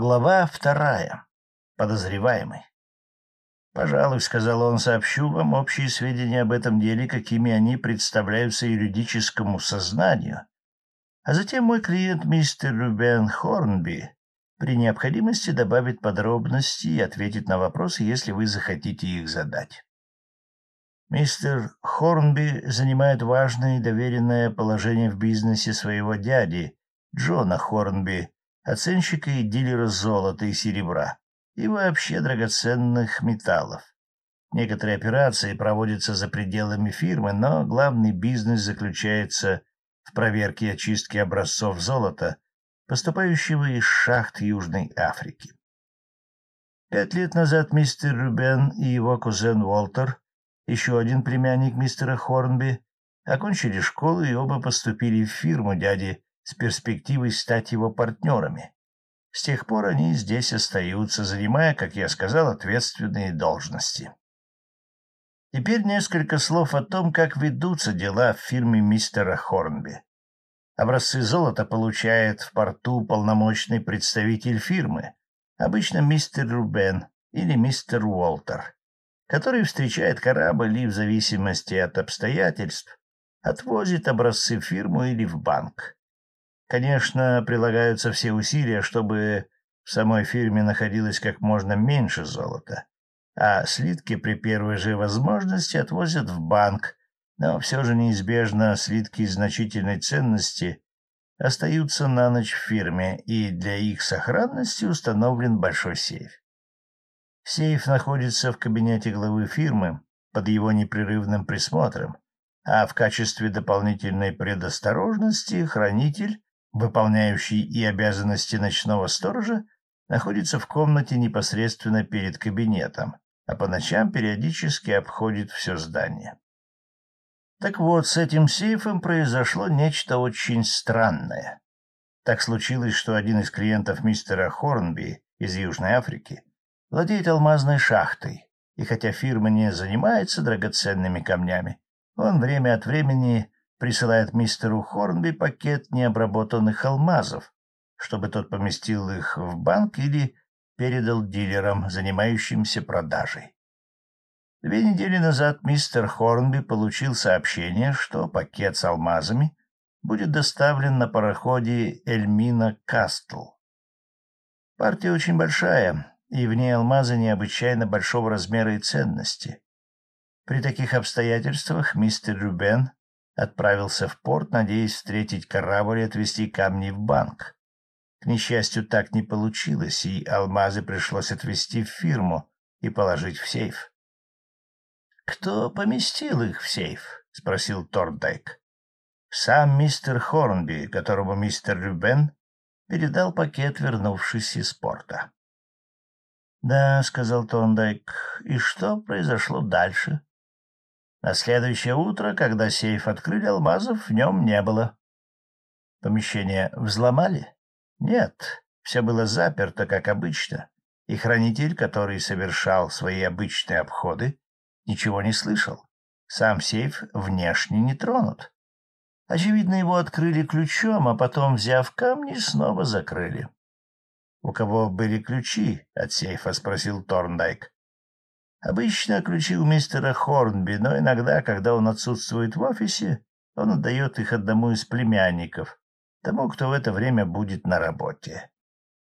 Глава вторая. Подозреваемый. «Пожалуй, — сказал он, — сообщу вам общие сведения об этом деле, какими они представляются юридическому сознанию. А затем мой клиент мистер Рубен Хорнби при необходимости добавит подробности и ответит на вопросы, если вы захотите их задать. Мистер Хорнби занимает важное и доверенное положение в бизнесе своего дяди, Джона Хорнби, оценщика и дилера золота и серебра, и вообще драгоценных металлов. Некоторые операции проводятся за пределами фирмы, но главный бизнес заключается в проверке и очистке образцов золота, поступающего из шахт Южной Африки. Пять лет назад мистер Рубен и его кузен Уолтер, еще один племянник мистера Хорнби, окончили школу и оба поступили в фирму дяди с перспективой стать его партнерами. С тех пор они здесь остаются, занимая, как я сказал, ответственные должности. Теперь несколько слов о том, как ведутся дела в фирме мистера Хорнби. Образцы золота получает в порту полномочный представитель фирмы, обычно мистер Рубен или мистер Уолтер, который встречает корабль и в зависимости от обстоятельств отвозит образцы в фирму или в банк. Конечно, прилагаются все усилия, чтобы в самой фирме находилось как можно меньше золота, а слитки при первой же возможности отвозят в банк, но все же неизбежно слитки значительной ценности остаются на ночь в фирме, и для их сохранности установлен большой сейф. Сейф находится в кабинете главы фирмы под его непрерывным присмотром, а в качестве дополнительной предосторожности хранитель выполняющий и обязанности ночного сторожа, находится в комнате непосредственно перед кабинетом, а по ночам периодически обходит все здание. Так вот, с этим сейфом произошло нечто очень странное. Так случилось, что один из клиентов мистера Хорнби из Южной Африки владеет алмазной шахтой, и хотя фирма не занимается драгоценными камнями, он время от времени присылает мистеру Хорнби пакет необработанных алмазов, чтобы тот поместил их в банк или передал дилерам, занимающимся продажей. Две недели назад мистер Хорнби получил сообщение, что пакет с алмазами будет доставлен на пароходе Эльмина Кастл. Партия очень большая, и в ней алмазы необычайно большого размера и ценности. При таких обстоятельствах мистер Рюбен отправился в порт, надеясь встретить корабль и отвезти камни в банк. К несчастью, так не получилось, и алмазы пришлось отвезти в фирму и положить в сейф. — Кто поместил их в сейф? — спросил Тордайк. — Сам мистер Хорнби, которому мистер Рюбен передал пакет, вернувшись из порта. — Да, — сказал Торндайк, — и что произошло дальше? На следующее утро, когда сейф открыли, алмазов в нем не было. Помещение взломали? Нет, все было заперто, как обычно, и хранитель, который совершал свои обычные обходы, ничего не слышал. Сам сейф внешне не тронут. Очевидно, его открыли ключом, а потом, взяв камни, снова закрыли. — У кого были ключи от сейфа? — спросил Торндайк. Обычно ключи у мистера Хорнби, но иногда, когда он отсутствует в офисе, он отдает их одному из племянников, тому, кто в это время будет на работе.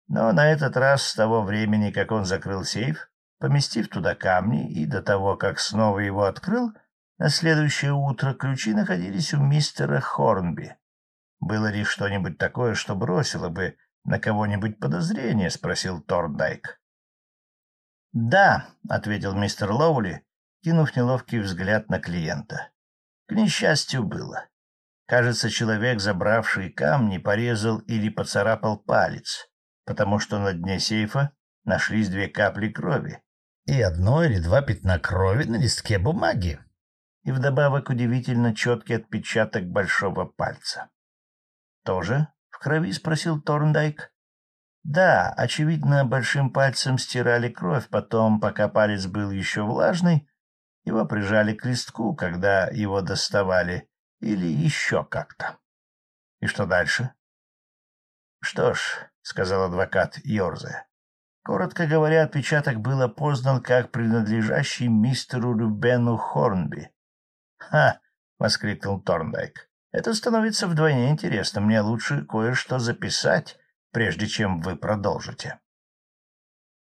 Но на этот раз, с того времени, как он закрыл сейф, поместив туда камни, и до того, как снова его открыл, на следующее утро ключи находились у мистера Хорнби. «Было ли что-нибудь такое, что бросило бы на кого-нибудь подозрение?» — спросил Торндайк. «Да», — ответил мистер Лоули, кинув неловкий взгляд на клиента. «К несчастью было. Кажется, человек, забравший камни, порезал или поцарапал палец, потому что на дне сейфа нашлись две капли крови и одно или два пятна крови на листке бумаги, и вдобавок удивительно четкий отпечаток большого пальца. «Тоже в крови?» — спросил Торндайк. Да, очевидно, большим пальцем стирали кровь, потом, пока палец был еще влажный, его прижали к листку, когда его доставали, или еще как-то. И что дальше? Что ж, сказал адвокат Йорзе. Коротко говоря, отпечаток был опознан как принадлежащий мистеру Рубену Хорнби. «Ха!» — воскликнул Торндайк. «Это становится вдвойне интересно. Мне лучше кое-что записать, прежде чем вы продолжите».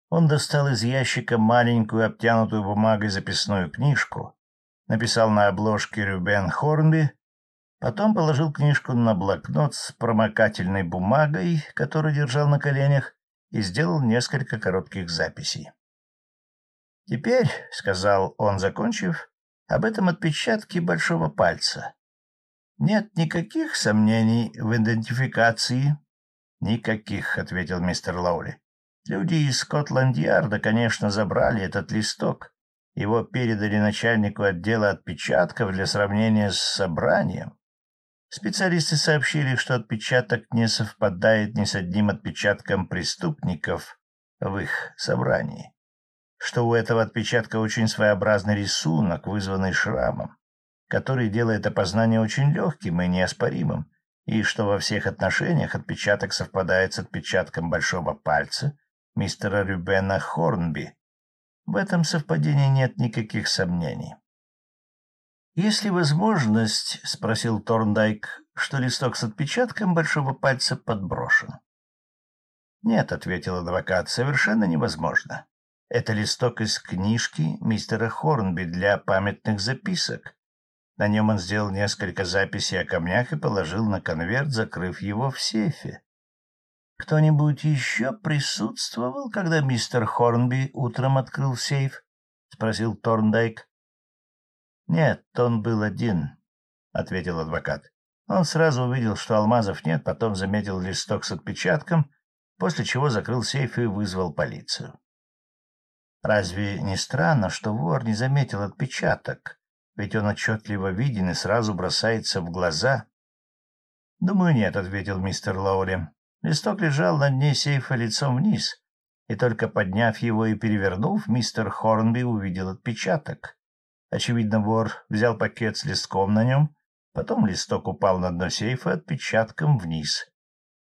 Он достал из ящика маленькую обтянутую бумагой записную книжку, написал на обложке Рюбен Хорнби, потом положил книжку на блокнот с промокательной бумагой, который держал на коленях, и сделал несколько коротких записей. «Теперь», — сказал он, закончив, — «об этом отпечатке большого пальца. Нет никаких сомнений в идентификации?» «Никаких», — ответил мистер Лаули. «Люди из Скотланд-Ярда, конечно, забрали этот листок. Его передали начальнику отдела отпечатков для сравнения с собранием. Специалисты сообщили, что отпечаток не совпадает ни с одним отпечатком преступников в их собрании, что у этого отпечатка очень своеобразный рисунок, вызванный шрамом, который делает опознание очень легким и неоспоримым, и что во всех отношениях отпечаток совпадает с отпечатком большого пальца мистера Рюбена Хорнби. В этом совпадении нет никаких сомнений. «Есть ли возможность, — спросил Торндайк, — что листок с отпечатком большого пальца подброшен?» «Нет, — ответил адвокат, — совершенно невозможно. Это листок из книжки мистера Хорнби для памятных записок. На нем он сделал несколько записей о камнях и положил на конверт, закрыв его в сейфе. «Кто-нибудь еще присутствовал, когда мистер Хорнби утром открыл сейф?» — спросил Торндайк. «Нет, он был один», — ответил адвокат. Он сразу увидел, что алмазов нет, потом заметил листок с отпечатком, после чего закрыл сейф и вызвал полицию. Разве не странно, что вор не заметил отпечаток? Ведь он отчетливо виден и сразу бросается в глаза. — Думаю, нет, — ответил мистер Лоули. Листок лежал на дне сейфа лицом вниз, и только подняв его и перевернув, мистер Хорнби увидел отпечаток. Очевидно, вор взял пакет с листком на нем, потом листок упал на дно сейфа отпечатком вниз.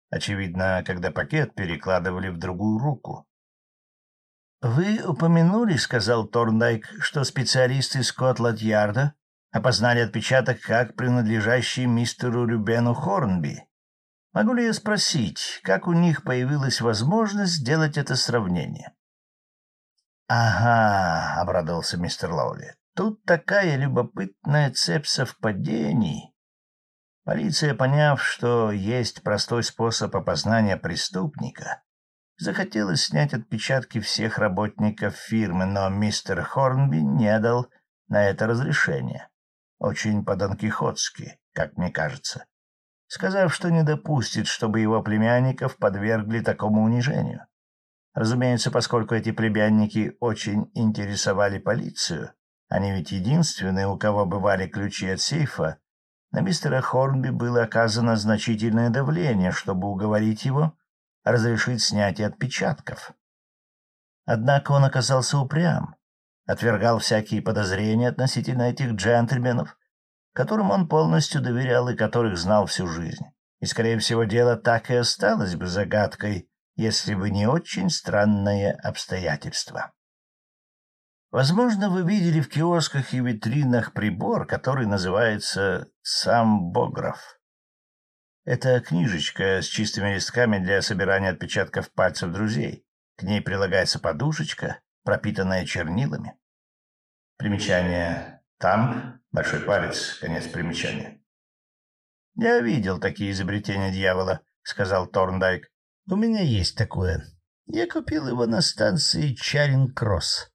Очевидно, когда пакет перекладывали в другую руку. «Вы упомянули, — сказал Торндайк, — что специалисты Скотланд-Ярда опознали отпечаток как принадлежащий мистеру Рюбену Хорнби. Могу ли я спросить, как у них появилась возможность сделать это сравнение?» «Ага», — обрадовался мистер Лаули, Тут такая любопытная цепь совпадений. Полиция, поняв, что есть простой способ опознания преступника, захотела снять отпечатки всех работников фирмы, но мистер Хорнби не дал на это разрешение. Очень по-донкихотски, как мне кажется, сказав, что не допустит, чтобы его племянников подвергли такому унижению. Разумеется, поскольку эти племянники очень интересовали полицию, они ведь единственные, у кого бывали ключи от сейфа. На мистера Хорнби было оказано значительное давление, чтобы уговорить его разрешить снятие отпечатков. Однако он оказался упрям, отвергал всякие подозрения относительно этих джентльменов, которым он полностью доверял и которых знал всю жизнь. И, скорее всего, дело так и осталось бы загадкой, если бы не очень странное обстоятельство. Возможно, вы видели в киосках и витринах прибор, который называется самбограф. Это книжечка с чистыми листками для собирания отпечатков пальцев друзей. К ней прилагается подушечка, пропитанная чернилами. Примечание «там» — большой палец, конец примечания. «Я видел такие изобретения дьявола», — сказал Торндайк. «У меня есть такое. Я купил его на станции Чаринг-Кросс.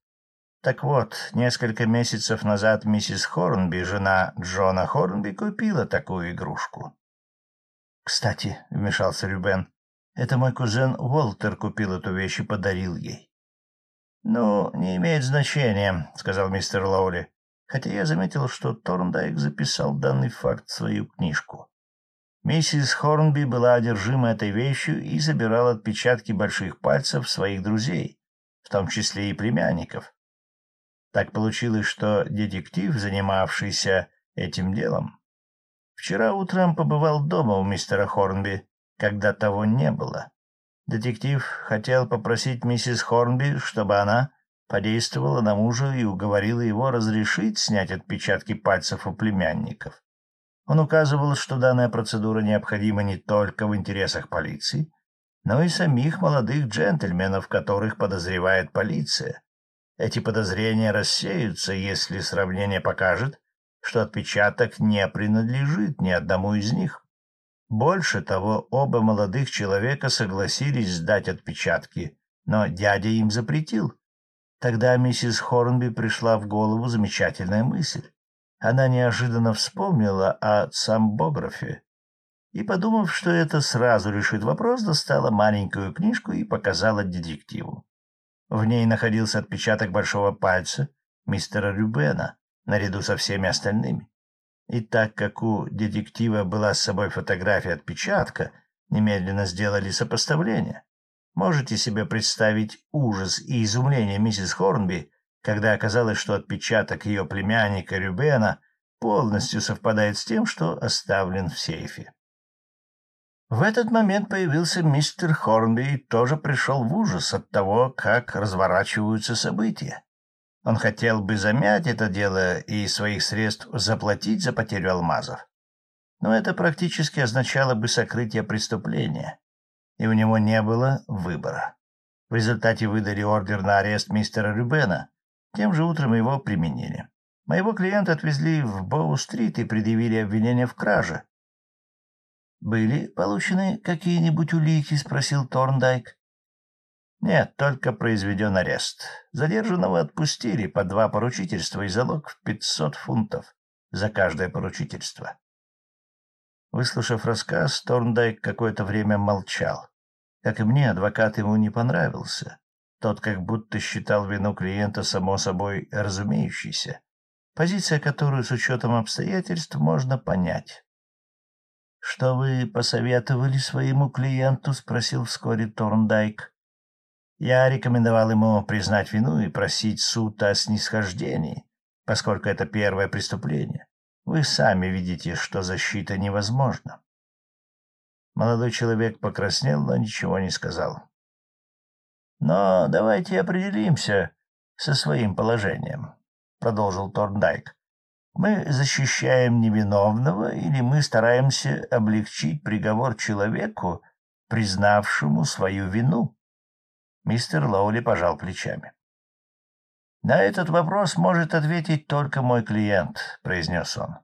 Так вот, несколько месяцев назад миссис Хорнби, жена Джона Хорнби, купила такую игрушку. — Кстати, — вмешался Рюбен, — это мой кузен Уолтер купил эту вещь и подарил ей. — Ну, не имеет значения, — сказал мистер Лоули, хотя я заметил, что Торндайк записал данный факт в свою книжку. Миссис Хорнби была одержима этой вещью и забирала отпечатки больших пальцев своих друзей, в том числе и племянников, так получилось, что детектив, занимавшийся этим делом, вчера утром побывал дома у мистера Хорнби, когда того не было. Детектив хотел попросить миссис Хорнби, чтобы она подействовала на мужа и уговорила его разрешить снять отпечатки пальцев у племянников. Он указывал, что данная процедура необходима не только в интересах полиции, но и самих молодых джентльменов, которых подозревает полиция. Эти подозрения рассеются, если сравнение покажет, что отпечаток не принадлежит ни одному из них. Больше того, оба молодых человека согласились сдать отпечатки, но дядя им запретил. Тогда миссис Хорнби пришла в голову замечательная мысль. Она неожиданно вспомнила о самбографе и, подумав, что это сразу решит вопрос, достала маленькую книжку и показала детективу. В ней находился отпечаток большого пальца мистера Рюбена, наряду со всеми остальными. И так как у детектива была с собой фотография отпечатка, немедленно сделали сопоставление. Можете себе представить ужас и изумление миссис Хорнби, когда оказалось, что отпечаток ее племянника Рюбена полностью совпадает с тем, что оставлен в сейфе. В этот момент появился мистер Хорнби и тоже пришел в ужас от того, как разворачиваются события. Он хотел бы замять это дело и своих средств заплатить за потерю алмазов. Но это практически означало бы сокрытие преступления и у него не было выбора. В результате выдали ордер на арест мистера Рюбена. Тем же утром его применили. Моего клиента отвезли в Боу-стрит и предъявили обвинение в краже. «Были получены какие-нибудь улики?» — спросил Торндайк. «Нет, только произведен арест. Задержанного отпустили по два поручительства и залог в пятьсот фунтов за каждое поручительство». Выслушав рассказ, Торндайк какое-то время молчал. Как и мне, адвокат ему не понравился. Тот как будто считал вину клиента само собой разумеющейся, позиция которую с учетом обстоятельств можно понять. — Что вы посоветовали своему клиенту? — спросил вскоре Торндайк. Я рекомендовал ему признать вину и просить суд о снисхождении, поскольку это первое преступление. Вы сами видите, что защита невозможна. Молодой человек покраснел, но ничего не сказал. «Но давайте определимся со своим положением», — продолжил Торндайк. «Мы защищаем невиновного или мы стараемся облегчить приговор человеку, признавшему свою вину?» Мистер Лоули пожал плечами. «На этот вопрос может ответить только мой клиент», — произнес он.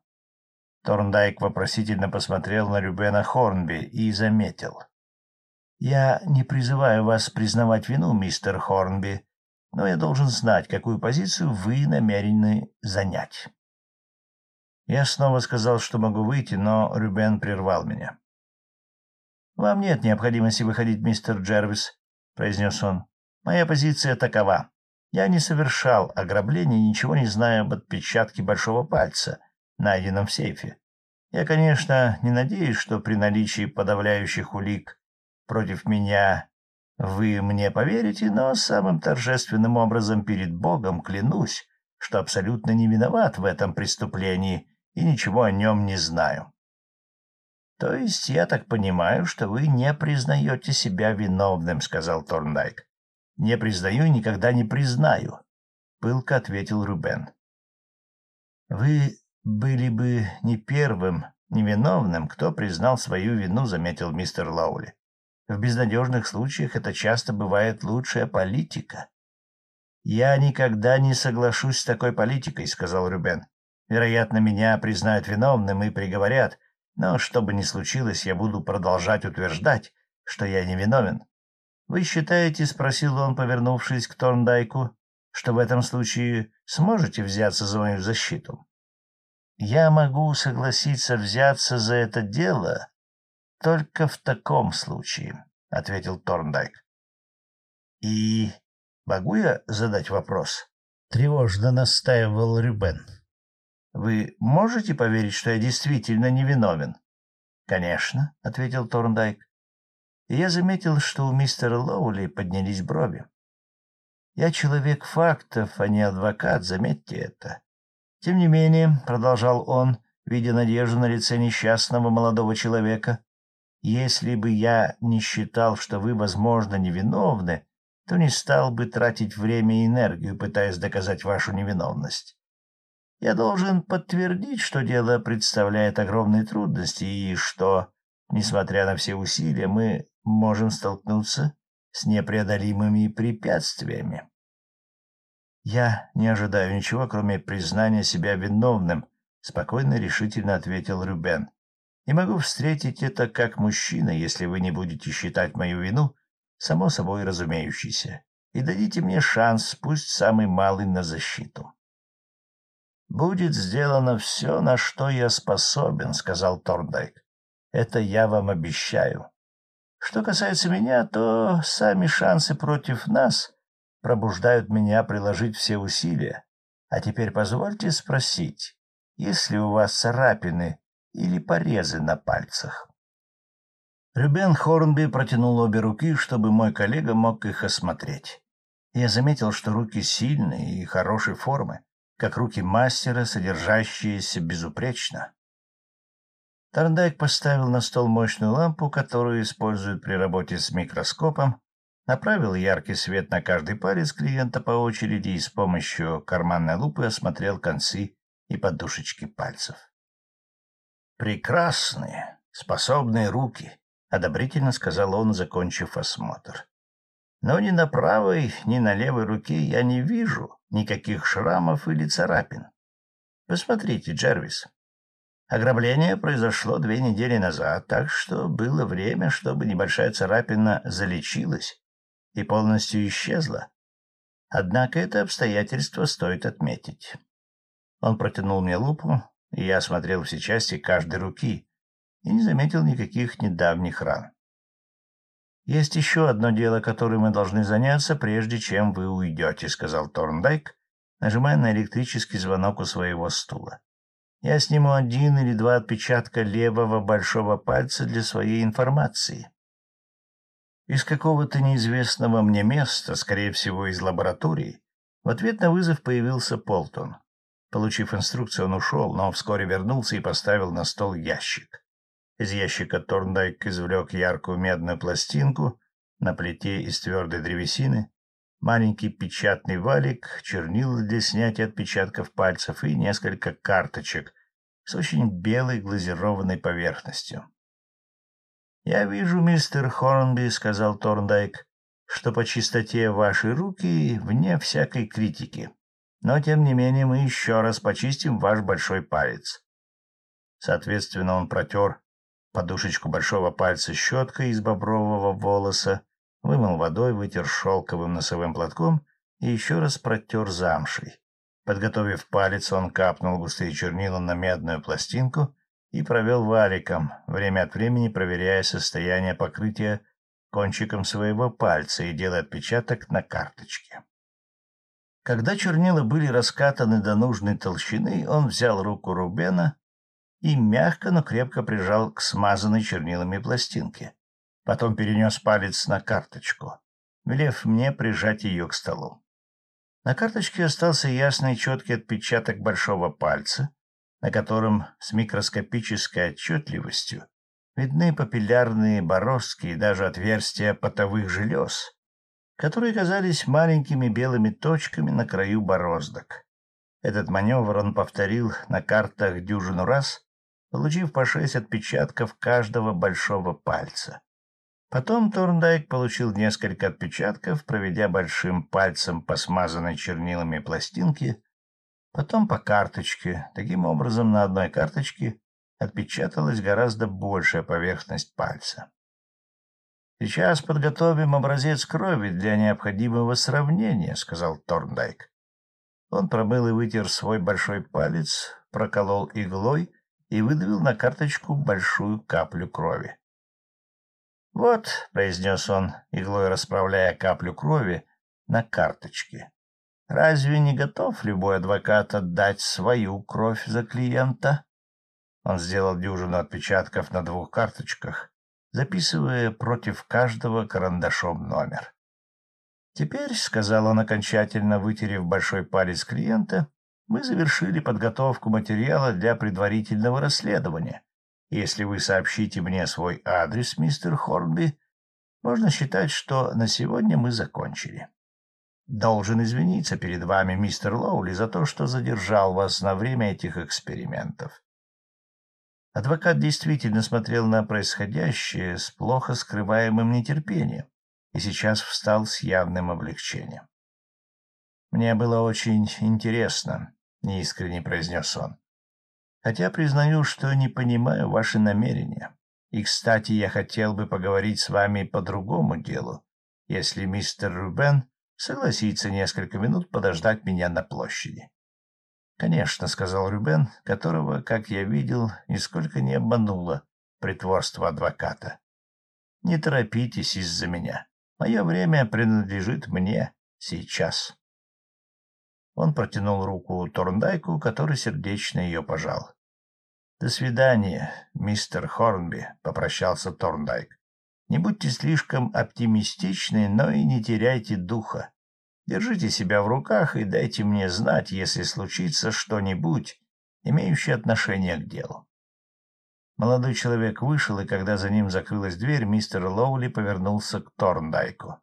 Торндайк вопросительно посмотрел на Рюбена Хорнби и заметил. «Я не призываю вас признавать вину, мистер Хорнби, но я должен знать, какую позицию вы намерены занять». Я снова сказал, что могу выйти, но Рюбен прервал меня. «Вам нет необходимости выходить, мистер Джервис», — произнес он. «Моя позиция такова. Я не совершал ограбления ничего не знаю об отпечатке большого пальца, найденном в сейфе. Я, конечно, не надеюсь, что при наличии подавляющих улик против меня вы мне поверите, но самым торжественным образом перед Богом клянусь, что абсолютно не виноват в этом преступлении и ничего о нем не знаю. — То есть я так понимаю, что вы не признаете себя виновным, — сказал Торндайк. — Не признаю и никогда не признаю, — пылко ответил Рубен. — Вы были бы не первым невиновным, кто признал свою вину, заметил мистер Лаули. В безнадежных случаях это часто бывает лучшая политика. «Я никогда не соглашусь с такой политикой», — сказал Рюбен. «Вероятно, меня признают виновным и приговорят, но что бы ни случилось, я буду продолжать утверждать, что я не виновен. Вы считаете, — спросил он, повернувшись к Торндайку, — что в этом случае сможете взяться за мою защиту?» Я могу согласиться взяться за это дело только в таком случае, — ответил Торндайк. — И могу я задать вопрос? — тревожно настаивал Рюбен. — Вы можете поверить, что я действительно невиновен? — Конечно, — ответил Торндайк. И я заметил, что у мистера Лоули поднялись брови. Я человек фактов, а не адвокат, заметьте это. Тем не менее, — продолжал он, видя надежду на лице несчастного молодого человека, — Если бы я не считал, что вы, возможно, невиновны, то не стал бы тратить время и энергию, пытаясь доказать вашу невиновность. Я должен подтвердить, что дело представляет огромные трудности и что, несмотря на все усилия, мы можем столкнуться с непреодолимыми препятствиями. Я не ожидаю ничего, кроме признания себя виновным, спокойно и решительно ответил Рюбен. И могу встретить это как мужчина, если вы не будете считать мою вину само собой разумеющейся, и дадите мне шанс, пусть самый малый, на защиту. «Будет сделано все, на что я способен», — сказал Торндайк. «Это я вам обещаю. Что касается меня, то сами шансы против нас пробуждают меня приложить все усилия. А теперь позвольте спросить, есть ли у вас царапины или порезы на пальцах?» Рюбен Хорнби протянул обе руки, чтобы мой коллега мог их осмотреть. Я заметил, что руки сильные и хорошей формы как руки мастера, содержащиеся безупречно. Тарндайк поставил на стол мощную лампу, которую используют при работе с микроскопом, направил яркий свет на каждый палец клиента по очереди и с помощью карманной лупы осмотрел концы и подушечки пальцев. «Прекрасные, способные руки», — одобрительно сказал он, закончив осмотр. «Но ни на правой, ни на левой руке я не вижу никаких шрамов или царапин. Посмотрите, Джервис. Ограбление произошло две недели назад, так что было время, чтобы небольшая царапина залечилась и полностью исчезла. Однако это обстоятельство стоит отметить. Он протянул мне лупу, и я осмотрел все части каждой руки и не заметил никаких недавних ран. «Есть еще одно дело, которым мы должны заняться, прежде чем вы уйдете», — сказал Торндайк, нажимая на электрический звонок у своего стула. «Я сниму один или два отпечатка левого большого пальца для своей информации». Из какого-то неизвестного мне места, скорее всего, из лаборатории, в ответ на вызов появился Полтон. Получив инструкцию, он ушел, но вскоре вернулся и поставил на стол ящик. Из ящика Торндайк извлек яркую медную пластинку на плите из твердой древесины, маленький печатный валик, чернила для снятия отпечатков пальцев и несколько карточек с очень белой глазированной поверхностью. «Я вижу, мистер Хорнби, — сказал Торндайк, — что по чистоте вашей руки вне всякой критики. Но, тем не менее, мы еще раз почистим ваш большой палец». Соответственно, он протер подушечку большого пальца щеткой из бобрового волоса, вымыл водой, вытер шелковым носовым платком и еще раз протер замшей. Подготовив палец, он капнул густые чернила на медную пластинку и провел валиком, время от времени проверяя состояние покрытия кончиком своего пальца и делая отпечаток на карточке. Когда чернила были раскатаны до нужной толщины, он взял руку Рубена и мягко, но крепко прижал к смазанной чернилами пластинке. Потом перенес палец на карточку, велев мне прижать ее к столу. На карточке остался ясный четкий отпечаток большого пальца, на котором с микроскопической отчетливостью видны папиллярные бороздки и даже отверстия потовых желез, которые казались маленькими белыми точками на краю бороздок. Этот маневр он повторил на картах дюжину раз, получив по шесть отпечатков каждого большого пальца. Потом Торндайк получил несколько отпечатков, проведя большим пальцем по смазанной чернилами пластинке, потом по карточке. Таким образом, на одной карточке отпечаталась гораздо большая поверхность пальца. «Сейчас подготовим образец крови для необходимого сравнения», — сказал Торндайк. Он промыл и вытер свой большой палец, проколол иглой и выдавил на карточку большую каплю крови. «Вот», — произнес он, иглой расправляя каплю крови на карточке, — «разве не готов любой адвокат отдать свою кровь за клиента?» Он сделал дюжину отпечатков на двух карточках, записывая против каждого карандашом номер. «Теперь», — сказал он окончательно, вытерев большой палец клиента, мы завершили подготовку материала для предварительного расследования Если вы сообщите мне свой адрес, мистер Хорнби, можно считать, что на сегодня мы закончили. Должен извиниться перед вами, мистер Лоули, за то, что задержал вас на время этих экспериментов. Адвокат действительно смотрел на происходящее с плохо скрываемым нетерпением и сейчас встал с явным облегчением. «Мне было очень интересно», — неискренне произнес он. «Хотя признаю, что не понимаю ваши намерения. И, кстати, я хотел бы поговорить с вами по другому делу, если мистер Рубен согласится несколько минут подождать меня на площади. — Конечно, — сказал Рюбен, которого, как я видел, нисколько не обмануло притворство адвоката. — Не торопитесь из-за меня. Мое время принадлежит мне сейчас. Он протянул руку Торндайку, который сердечно ее пожал. — До свидания, мистер Хорнби, — попрощался Торндайк. — Не будьте слишком оптимистичны, но и не теряйте духа. Держите себя в руках и дайте мне знать, если случится что-нибудь, имеющее отношение к делу. Молодой человек вышел, и когда за ним закрылась дверь, мистер Лоули повернулся к Торндайку.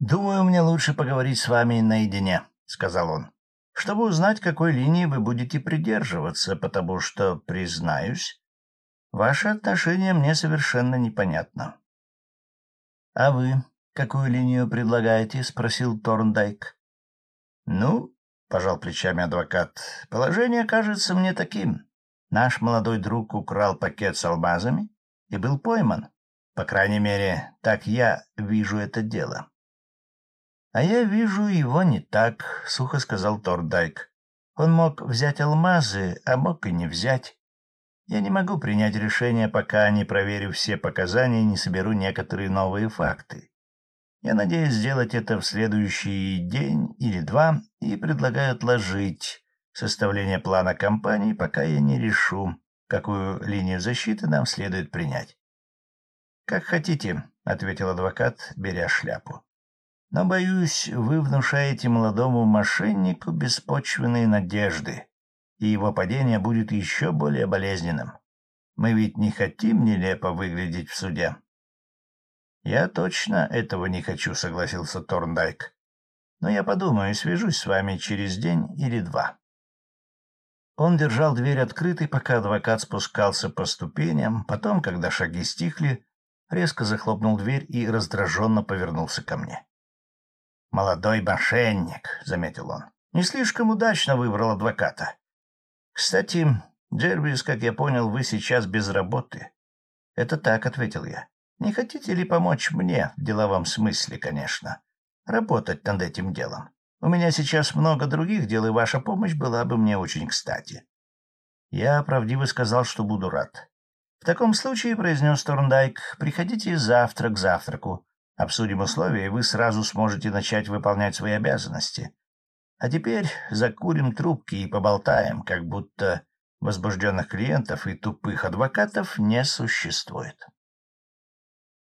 «Думаю, мне лучше поговорить с вами наедине», — сказал он, — «чтобы узнать, какой линии вы будете придерживаться, потому что, признаюсь, ваше отношение мне совершенно непонятно». «А вы какую линию предлагаете? — спросил Торндайк. — Ну, — пожал плечами адвокат, — положение кажется мне таким. Наш молодой друг украл пакет с алмазами и был пойман. По крайней мере, так я вижу это дело. — А я вижу его не так, — сухо сказал Торндайк. Он мог взять алмазы, а мог и не взять. Я не могу принять решение, пока не проверю все показания и не соберу некоторые новые факты. Я надеюсь сделать это в следующий день или два и предлагаю отложить составление плана кампании, пока я не решу, какую линию защиты нам следует принять. — Как хотите, — ответил адвокат, беря шляпу. — Но, боюсь, вы внушаете молодому мошеннику беспочвенные надежды, и его падение будет еще более болезненным. Мы ведь не хотим нелепо выглядеть в суде. — Я точно этого не хочу, — согласился Торндайк. — Но я подумаю и свяжусь с вами через день или два. Он держал дверь открытой, пока адвокат спускался по ступеням, потом, когда шаги стихли, резко захлопнул дверь и раздраженно повернулся ко мне. — Молодой мошенник, — заметил он, — не слишком удачно выбрал адвоката. — Кстати, Джервис, как я понял, вы сейчас без работы. — Это так, — ответил я. Не хотите ли помочь мне, в деловом смысле, конечно, работать над этим делом? У меня сейчас много других дел, и ваша помощь была бы мне очень кстати. Я правдиво сказал, что буду рад. В таком случае, — произнес Торндайк, — приходите завтра к завтраку. Обсудим условия, и вы сразу сможете начать выполнять свои обязанности. А теперь закурим трубки и поболтаем, как будто возбужденных клиентов и тупых адвокатов не существует.